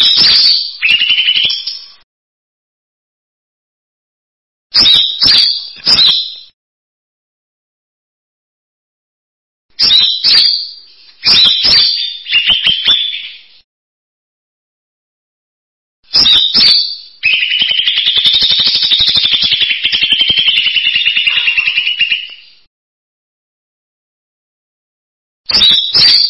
you